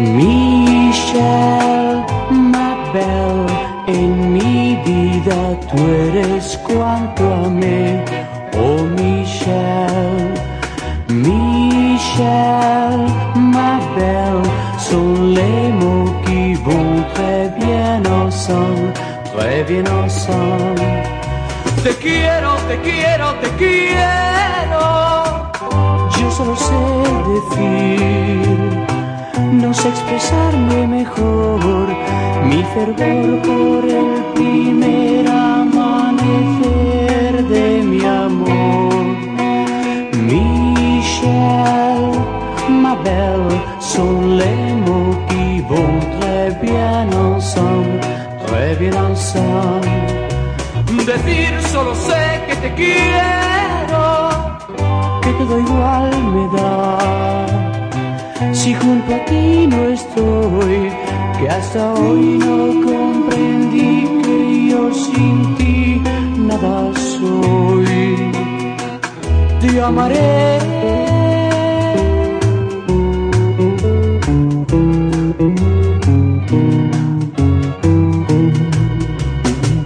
Michelle, Mabel, en mi vida tú eres cuanto amé. Oh Michelle, Michelle, Mabel, sont les mots qui vont très bien ensemble, très bien ensemble. Te quiero, te quiero, te quiero. Solo sé decir, no sé expresarme mejor, mi fervor por el primer amanecer de mi amor. Michel, ma belle, sont les mots qui vont très bien ensemble, très bien ensemble. Decir solo sé que te quiero, Si junto a ti no estoy, que hasta hoy no comprendí que yo sin ti nada soy. Te amaré.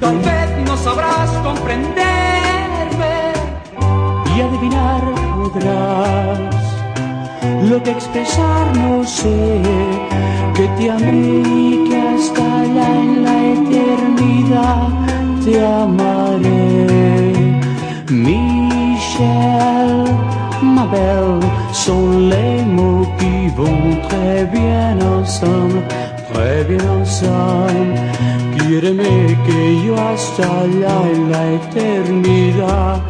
Tal vez no sabrás comprenderme y adivinar podrás lo que expresar no sé, que te amé y que hasta allá en la eternidad te amaré. Michel, ma belle, sont les mots qui vont très bien ensemble, très bien ensemble. Quiéreme que yo hasta allá en la eternidad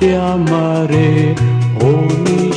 te amaré, oh Michel.